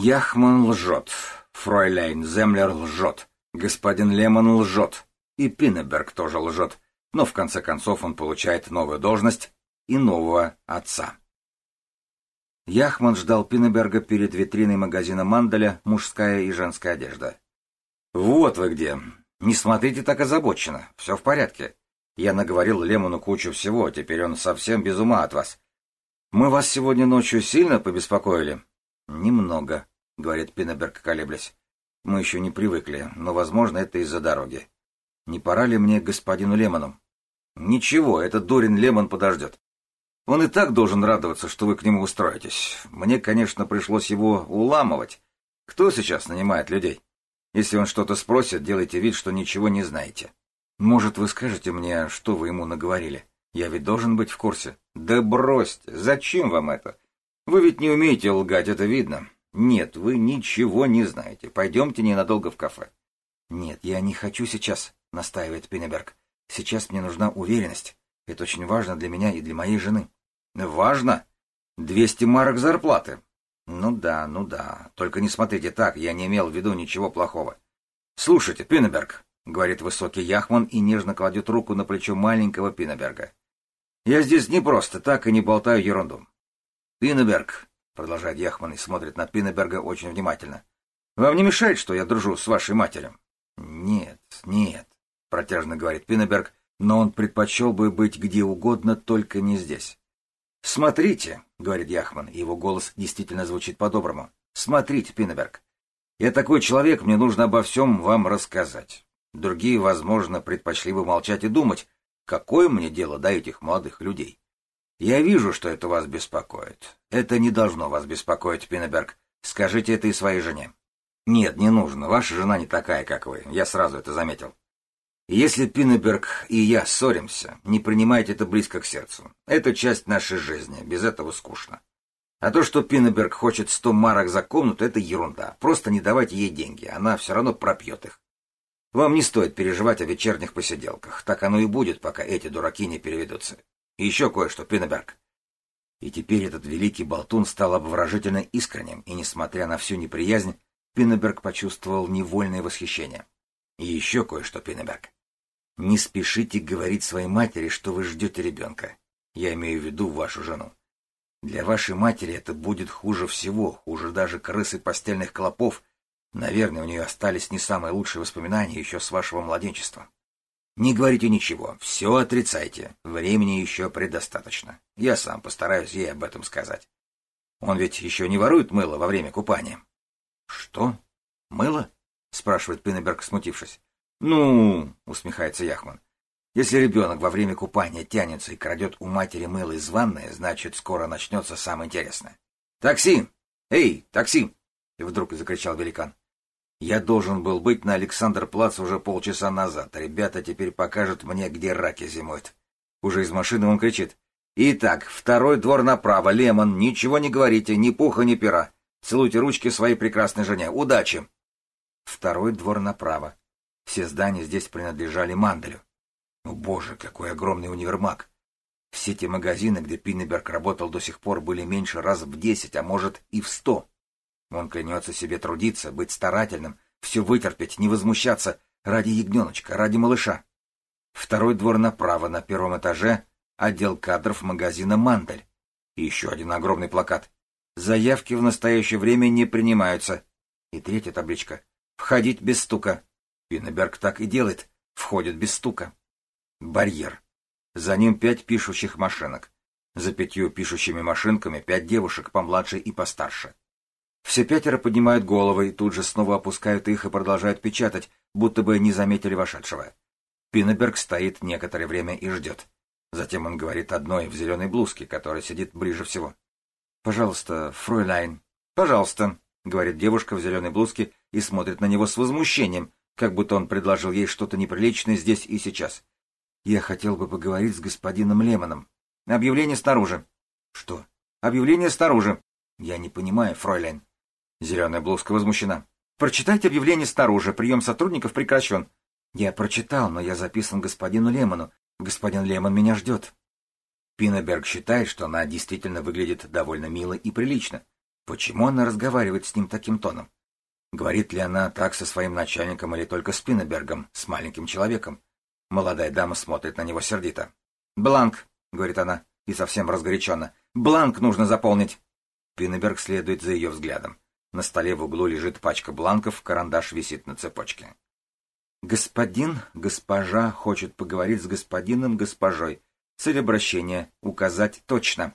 Яхман лжет, фройляйн Землер лжет, господин Лемон лжет, и Пиннеберг тоже лжет, но в конце концов он получает новую должность и нового отца. Яхман ждал Пиннеберга перед витриной магазина Мандаля «Мужская и женская одежда». «Вот вы где. Не смотрите так озабоченно. Все в порядке. Я наговорил Лемону кучу всего, теперь он совсем без ума от вас. Мы вас сегодня ночью сильно побеспокоили?» «Немного», — говорит Пиннеберг, колеблясь. «Мы еще не привыкли, но, возможно, это из-за дороги. Не пора ли мне господину Лемону?» «Ничего, этот Дорин Лемон подождет. Он и так должен радоваться, что вы к нему устроитесь. Мне, конечно, пришлось его уламывать. Кто сейчас нанимает людей? Если он что-то спросит, делайте вид, что ничего не знаете. Может, вы скажете мне, что вы ему наговорили? Я ведь должен быть в курсе. Да бросьте, зачем вам это? Вы ведь не умеете лгать, это видно. Нет, вы ничего не знаете. Пойдемте ненадолго в кафе. Нет, я не хочу сейчас, настаивает Пинеберг. Сейчас мне нужна уверенность. Это очень важно для меня и для моей жены. Важно. Двести марок зарплаты. Ну да, ну да. Только не смотрите так, я не имел в виду ничего плохого. Слушайте, Пиннеберг, говорит высокий Яхман и нежно кладет руку на плечо маленького Пиннеберга. Я здесь не просто так и не болтаю ерунду. Пиннеберг, продолжает Яхман и смотрит на Пиннеберга очень внимательно. Вам не мешает, что я дружу с вашей матерью? Нет, нет, протяжно говорит Пиннеберг, но он предпочел бы быть где угодно, только не здесь. «Смотрите», — говорит Яхман, и его голос действительно звучит по-доброму. «Смотрите, Пиннеберг. Я такой человек, мне нужно обо всем вам рассказать. Другие, возможно, предпочли бы молчать и думать, какое мне дело до этих молодых людей. Я вижу, что это вас беспокоит. Это не должно вас беспокоить, Пиннеберг. Скажите это и своей жене. Нет, не нужно. Ваша жена не такая, как вы. Я сразу это заметил. Если Пиннеберг и я ссоримся, не принимайте это близко к сердцу. Это часть нашей жизни, без этого скучно. А то, что Пиннеберг хочет сто марок за комнату, это ерунда. Просто не давайте ей деньги, она все равно пропьет их. Вам не стоит переживать о вечерних посиделках. Так оно и будет, пока эти дураки не переведутся. И еще кое-что, Пиннеберг. И теперь этот великий болтун стал обворожительно искренним, и, несмотря на всю неприязнь, Пиннеберг почувствовал невольное восхищение. И еще кое-что, Пиннеберг. Не спешите говорить своей матери, что вы ждете ребенка. Я имею в виду вашу жену. Для вашей матери это будет хуже всего, хуже даже крысы постельных клопов. Наверное, у нее остались не самые лучшие воспоминания еще с вашего младенчества. Не говорите ничего, все отрицайте. Времени еще предостаточно. Я сам постараюсь ей об этом сказать. Он ведь еще не ворует мыло во время купания. — Что? Мыло? — спрашивает Пиннеберг, смутившись. «Ну...» — усмехается Яхман. «Если ребенок во время купания тянется и крадет у матери мыло из ванной, значит, скоро начнется самое интересное. Такси! Эй, такси!» — и вдруг закричал великан. «Я должен был быть на Александр-Плац уже полчаса назад. Ребята теперь покажут мне, где раки зимуют». Уже из машины он кричит. «Итак, второй двор направо, Лемон, ничего не говорите, ни пуха, ни пера. Целуйте ручки своей прекрасной жене. Удачи!» Второй двор направо. Все здания здесь принадлежали Манделю. О боже, какой огромный универмаг! Все те магазины, где Пиннеберг работал до сих пор, были меньше раз в десять, а может и в сто. Он клянется себе трудиться, быть старательным, все вытерпеть, не возмущаться ради ягненочка, ради малыша. Второй двор направо, на первом этаже, отдел кадров магазина «Мандель». И еще один огромный плакат. Заявки в настоящее время не принимаются. И третья табличка. Входить без стука. Пиннеберг так и делает, входит без стука. Барьер. За ним пять пишущих машинок. За пятью пишущими машинками пять девушек помладше и постарше. Все пятеро поднимают головы и тут же снова опускают их и продолжают печатать, будто бы не заметили вошедшего. Пиннеберг стоит некоторое время и ждет. Затем он говорит одной в зеленой блузке, которая сидит ближе всего. «Пожалуйста, фройляйн». «Пожалуйста», — говорит девушка в зеленой блузке и смотрит на него с возмущением, как будто он предложил ей что-то неприличное здесь и сейчас. Я хотел бы поговорить с господином Лемоном. Объявление снаружи. Что? Объявление снаружи. Я не понимаю, фройлен. Зеленая блузка возмущена. Прочитайте объявление снаружи. Прием сотрудников прекращен. Я прочитал, но я записан господину Лемону. Господин Лемон меня ждет. Пиннеберг считает, что она действительно выглядит довольно мило и прилично. Почему она разговаривает с ним таким тоном? Говорит ли она так со своим начальником или только с Пиннебергом, с маленьким человеком? Молодая дама смотрит на него сердито. «Бланк», — говорит она, и совсем разгоряченно. «Бланк нужно заполнить». Пиннеберг следует за ее взглядом. На столе в углу лежит пачка бланков, карандаш висит на цепочке. Господин, госпожа хочет поговорить с господином, госпожой. Цель обращения — указать точно.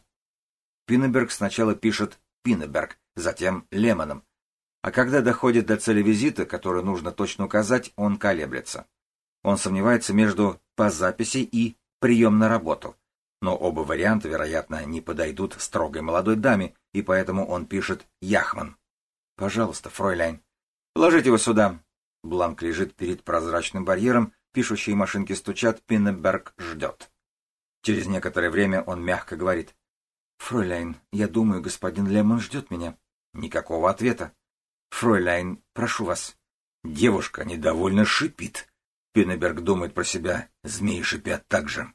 Пиннеберг сначала пишет Пиннеберг, затем Лемоном. А когда доходит до цели визита, которую нужно точно указать, он колеблется. Он сомневается между «по записи» и «прием на работу». Но оба варианта, вероятно, не подойдут строгой молодой даме, и поэтому он пишет «Яхман». «Пожалуйста, фройляйн, положите его сюда». Бланк лежит перед прозрачным барьером, пишущие машинки стучат, Пиннеберг ждет. Через некоторое время он мягко говорит. «Фройляйн, я думаю, господин Лемон ждет меня». Никакого ответа. «Фройляйн, прошу вас». Девушка недовольно шипит. Пиннеберг думает про себя. Змеи шипят так же.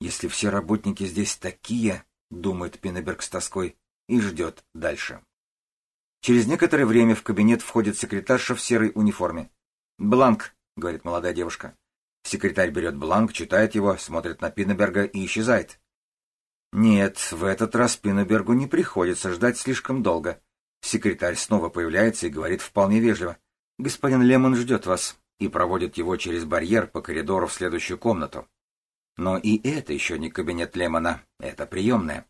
«Если все работники здесь такие», — думает Пиннеберг с тоской, и ждет дальше. Через некоторое время в кабинет входит секретарша в серой униформе. «Бланк», — говорит молодая девушка. Секретарь берет бланк, читает его, смотрит на Пиннеберга и исчезает. Нет, в этот раз Пиннебергу не приходится ждать слишком долго. Секретарь снова появляется и говорит вполне вежливо. «Господин Лемон ждет вас» и проводит его через барьер по коридору в следующую комнату. Но и это еще не кабинет Лемона, это приемная.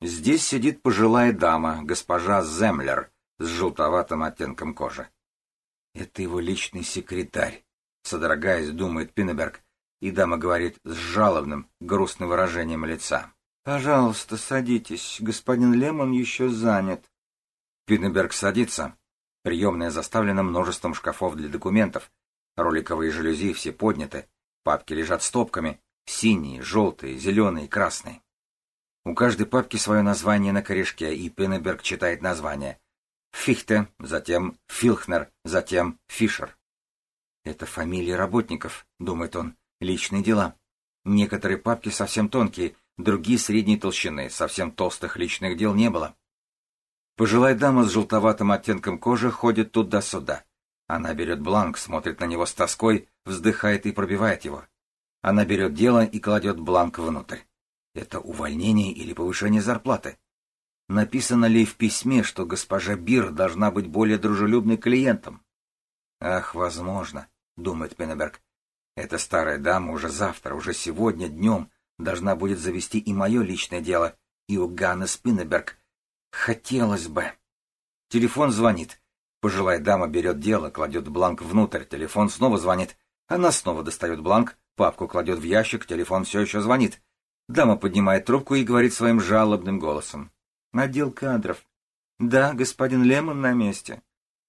Здесь сидит пожилая дама, госпожа Землер, с желтоватым оттенком кожи. Это его личный секретарь, содрогаясь, думает Пиннеберг, и дама говорит с жалобным, грустным выражением лица. «Пожалуйста, садитесь, господин Лемон еще занят». Пиннеберг садится. Приемная заставлена множеством шкафов для документов. Роликовые жалюзи все подняты. Папки лежат стопками. Синие, желтые, зеленые, красные. У каждой папки свое название на корешке, и Пиннеберг читает название. Фихте, затем Филхнер, затем Фишер. Это фамилии работников, думает он, личные дела. Некоторые папки совсем тонкие, другие средней толщины, совсем толстых личных дел не было. Пожилая дама с желтоватым оттенком кожи ходит туда-сюда. Она берет бланк, смотрит на него с тоской, вздыхает и пробивает его. Она берет дело и кладет бланк внутрь. Это увольнение или повышение зарплаты? Написано ли в письме, что госпожа Бир должна быть более дружелюбной клиентом? Ах, возможно, думает Пеннеберг. Эта старая дама уже завтра, уже сегодня днем должна будет завести и мое личное дело, и у Ганны Спиннеберг. Хотелось бы. Телефон звонит. Пожилая дама берет дело, кладет бланк внутрь, телефон снова звонит. Она снова достает бланк, папку кладет в ящик, телефон все еще звонит. Дама поднимает трубку и говорит своим жалобным голосом. Отдел кадров. Да, господин Лемон на месте.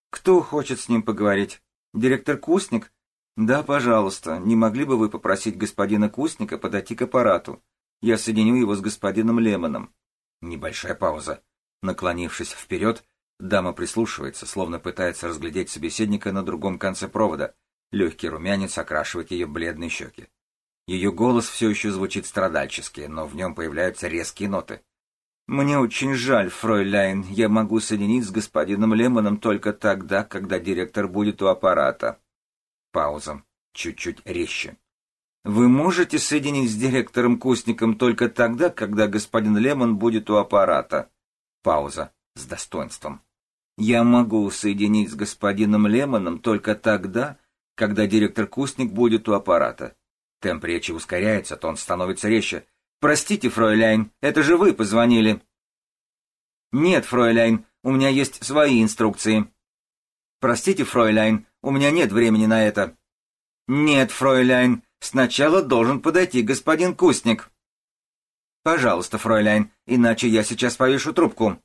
Кто хочет с ним поговорить? Директор Кусник? Да, пожалуйста. Не могли бы вы попросить господина Кусника подойти к аппарату? Я соединю его с господином Лемоном. Небольшая пауза. Наклонившись вперед, дама прислушивается, словно пытается разглядеть собеседника на другом конце провода. Легкий румянец окрашивает ее бледные щеки. Ее голос все еще звучит страдальчески, но в нем появляются резкие ноты. «Мне очень жаль, фройляйн, я могу соединить с господином Лемоном только тогда, когда директор будет у аппарата». Пауза. Чуть-чуть резче. «Вы можете соединить с директором Кустником только тогда, когда господин Лемон будет у аппарата». Пауза. С достоинством. «Я могу соединить с господином Лемоном только тогда, когда директор Кустник будет у аппарата». Темп речи ускоряется, тон становится резче. «Простите, фройляйн, это же вы позвонили». «Нет, фройляйн, у меня есть свои инструкции». «Простите, фройляйн, у меня нет времени на это». «Нет, фройляйн, сначала должен подойти господин Кустник». «Пожалуйста, фройляйн, иначе я сейчас повешу трубку».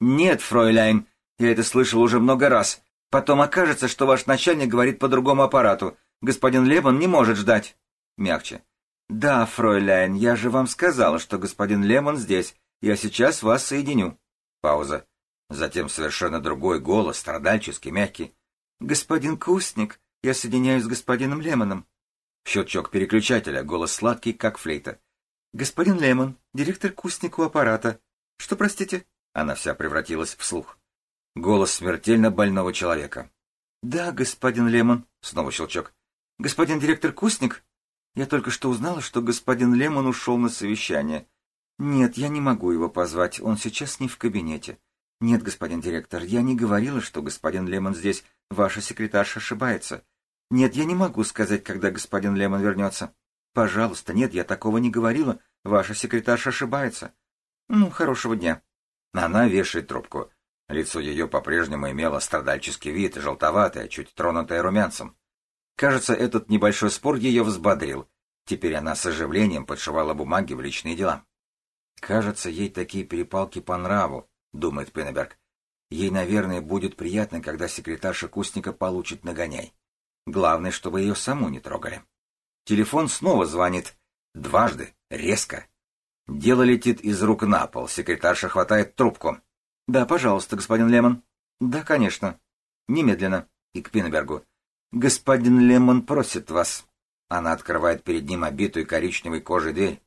«Нет, фройляйн, я это слышал уже много раз. Потом окажется, что ваш начальник говорит по другому аппарату. Господин Лебан не может ждать». Мягче. «Да, фройляйн, я же вам сказала, что господин Лемон здесь. Я сейчас вас соединю». Пауза. Затем совершенно другой голос, страдальческий, мягкий. «Господин Кустник, я соединяюсь с господином Лемоном». Щелчок переключателя, голос сладкий, как флейта. «Господин Лемон, директор Кустник у аппарата. Что, простите? Она вся превратилась в слух. Голос смертельно больного человека. «Да, господин Лемон», — снова щелчок. «Господин директор Кустник? Я только что узнала, что господин Лемон ушел на совещание. Нет, я не могу его позвать, он сейчас не в кабинете. Нет, господин директор, я не говорила, что господин Лемон здесь. Ваша секретарша ошибается. Нет, я не могу сказать, когда господин Лемон вернется. Пожалуйста, нет, я такого не говорила. Ваша секретарша ошибается. Ну, хорошего дня. Она вешает трубку. Лицо ее по-прежнему имело страдальческий вид, желтоватое, чуть тронутое румянцем. Кажется, этот небольшой спор ее взбодрил. Теперь она с оживлением подшивала бумаги в личные дела. «Кажется, ей такие перепалки по нраву», — думает Пеннеберг. «Ей, наверное, будет приятно, когда секретарша Кустника получит нагоняй. Главное, чтобы ее саму не трогали». Телефон снова звонит. Дважды, резко. Дело летит из рук на пол. Секретарша хватает трубку. «Да, пожалуйста, господин Лемон». «Да, конечно». «Немедленно». И к Пиннебергу. «Господин Лемон просит вас». Она открывает перед ним обитую коричневой кожей дверь.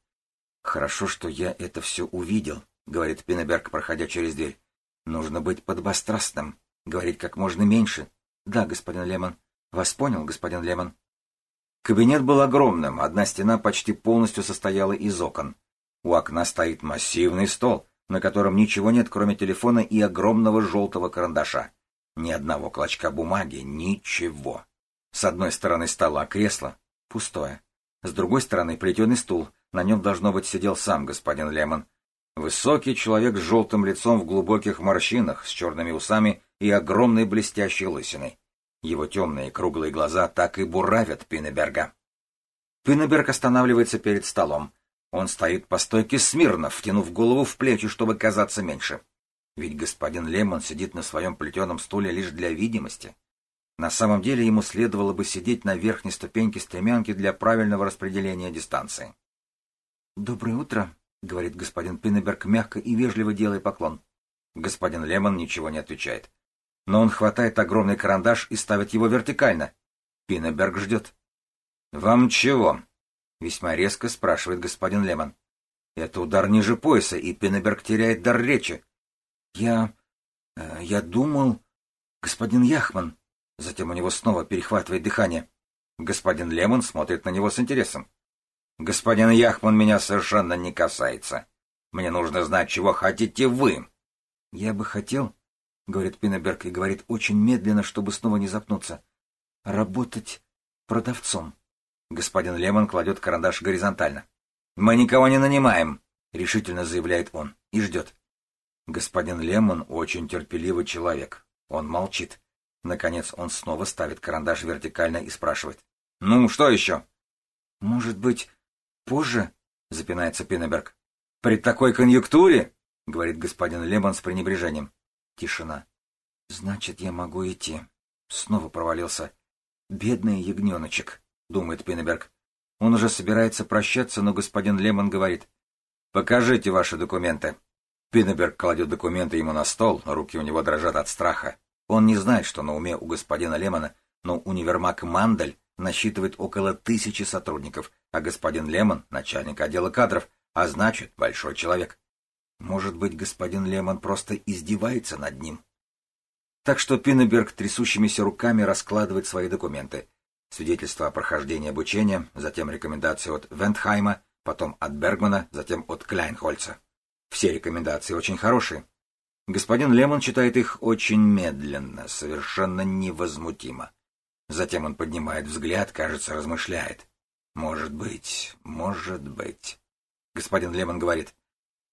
«Хорошо, что я это все увидел», — говорит Пиннеберг, проходя через дверь. «Нужно быть подбострастным, говорить как можно меньше». «Да, господин Лемон». «Вас понял, господин Лемон». Кабинет был огромным, одна стена почти полностью состояла из окон. У окна стоит массивный стол, на котором ничего нет, кроме телефона и огромного желтого карандаша. Ни одного клочка бумаги, ничего. С одной стороны стола кресло, пустое. С другой стороны плетеный стул, на нем, должно быть, сидел сам господин Лемон. Высокий человек с желтым лицом в глубоких морщинах, с черными усами и огромной блестящей лысиной. Его темные круглые глаза так и буравят Пиннеберга. Пиннеберг останавливается перед столом. Он стоит по стойке смирно, втянув голову в плечи, чтобы казаться меньше. Ведь господин Лемон сидит на своем плетеном стуле лишь для видимости. На самом деле ему следовало бы сидеть на верхней ступеньке стремянки для правильного распределения дистанции. «Доброе утро», — говорит господин Пиннеберг, мягко и вежливо делая поклон. Господин Лемон ничего не отвечает. Но он хватает огромный карандаш и ставит его вертикально. Пиннеберг ждет. «Вам чего?» Весьма резко спрашивает господин Лемон. Это удар ниже пояса, и Пиннеберг теряет дар речи. Я... Э, я думал... Господин Яхман... Затем у него снова перехватывает дыхание. Господин Лемон смотрит на него с интересом. «Господин Яхман меня совершенно не касается. Мне нужно знать, чего хотите вы». «Я бы хотел...» — говорит Пиннеберг и говорит очень медленно, чтобы снова не запнуться. «Работать продавцом». Господин Лемон кладет карандаш горизонтально. «Мы никого не нанимаем», — решительно заявляет он, и ждет. Господин Лемон очень терпеливый человек. Он молчит. Наконец он снова ставит карандаш вертикально и спрашивает. «Ну, что еще?» «Может быть, позже?» — запинается Пиннеберг. «При такой конъюнктуре?» — говорит господин Лемон с пренебрежением. Тишина. «Значит, я могу идти». Снова провалился. «Бедный ягненочек» думает Пиннеберг. Он уже собирается прощаться, но господин Лемон говорит. «Покажите ваши документы». Пиннеберг кладет документы ему на стол, руки у него дрожат от страха. Он не знает, что на уме у господина Лемона, но универмаг Мандель насчитывает около тысячи сотрудников, а господин Лемон — начальник отдела кадров, а значит, большой человек. Может быть, господин Лемон просто издевается над ним? Так что Пиннеберг трясущимися руками раскладывает свои документы, свидетельство о прохождении обучения, затем рекомендации от Вентхайма, потом от Бергмана, затем от Кляйнхольца. Все рекомендации очень хорошие. Господин Лемон читает их очень медленно, совершенно невозмутимо. Затем он поднимает взгляд, кажется, размышляет. «Может быть, может быть». Господин Лемон говорит.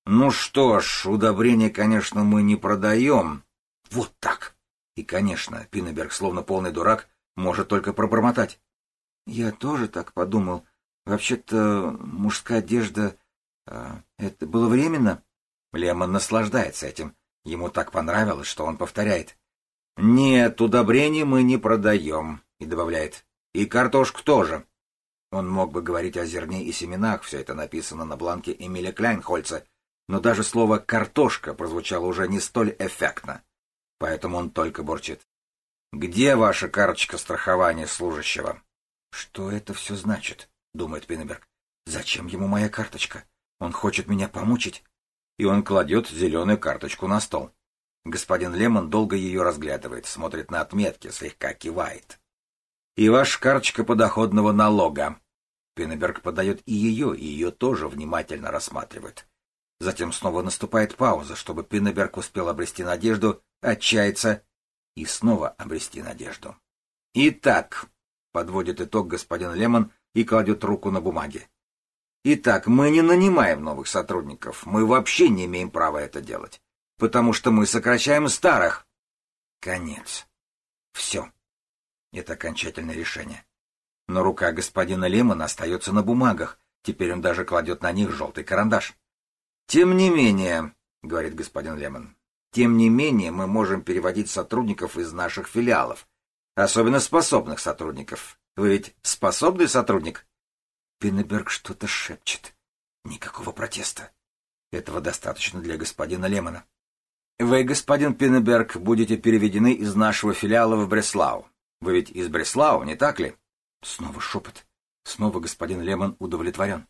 «Ну что ж, удобрения, конечно, мы не продаем». «Вот так!» И, конечно, Пиннеберг, словно полный дурак, может только пробормотать. Я тоже так подумал. Вообще-то мужская одежда... А, это было временно. Лемон наслаждается этим. Ему так понравилось, что он повторяет. «Нет, удобрений мы не продаем», — и добавляет. «И картошку тоже». Он мог бы говорить о зерне и семенах, все это написано на бланке Эмиля Кляйнхольца, но даже слово «картошка» прозвучало уже не столь эффектно. Поэтому он только бурчит. «Где ваша карточка страхования служащего?» «Что это все значит?» — думает Пиннеберг. «Зачем ему моя карточка? Он хочет меня помучить?» И он кладет зеленую карточку на стол. Господин Лемон долго ее разглядывает, смотрит на отметки, слегка кивает. «И ваша карточка подоходного налога». Пиннеберг подает и ее, и ее тоже внимательно рассматривает. Затем снова наступает пауза, чтобы Пиннеберг успел обрести надежду, отчаяться и снова обрести надежду. «Итак», — подводит итог господин Лемон и кладет руку на бумаге. «Итак, мы не нанимаем новых сотрудников, мы вообще не имеем права это делать, потому что мы сокращаем старых». Конец. Все. Это окончательное решение. Но рука господина Лемона остается на бумагах, теперь он даже кладет на них желтый карандаш. «Тем не менее», — говорит господин Лемон, — «тем не менее мы можем переводить сотрудников из наших филиалов, особенно способных сотрудников. Вы ведь способный сотрудник?» Пиннеберг что-то шепчет. Никакого протеста. Этого достаточно для господина Лемона. Вы, господин Пиннеберг, будете переведены из нашего филиала в Бреслау. Вы ведь из Бреслау, не так ли? Снова шепот. Снова господин Лемон удовлетворен.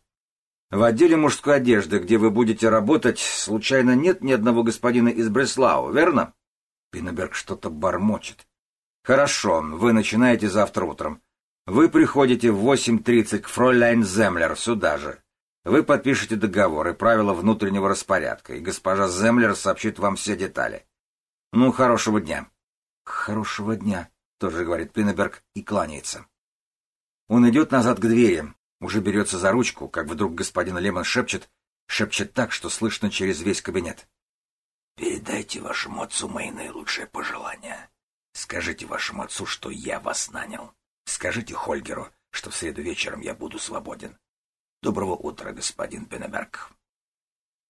В отделе мужской одежды, где вы будете работать, случайно нет ни одного господина из Бреслау, верно? Пиннеберг что-то бормочет. Хорошо, вы начинаете завтра утром. Вы приходите в 8.30 к фройляйн Землер, сюда же. Вы подпишете договор и правила внутреннего распорядка, и госпожа Землер сообщит вам все детали. Ну, хорошего дня. Хорошего дня, тоже говорит Пиннеберг и кланяется. Он идет назад к двери, уже берется за ручку, как вдруг господин Лемон шепчет, шепчет так, что слышно через весь кабинет. «Передайте вашему отцу мои наилучшие пожелания. Скажите вашему отцу, что я вас нанял. Скажите Хольгеру, что в среду вечером я буду свободен. Доброго утра, господин Пиннеберг».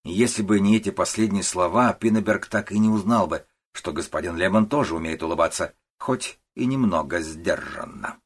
Если бы не эти последние слова, Пиннеберг так и не узнал бы, что господин Лемон тоже умеет улыбаться, хоть и немного сдержанно.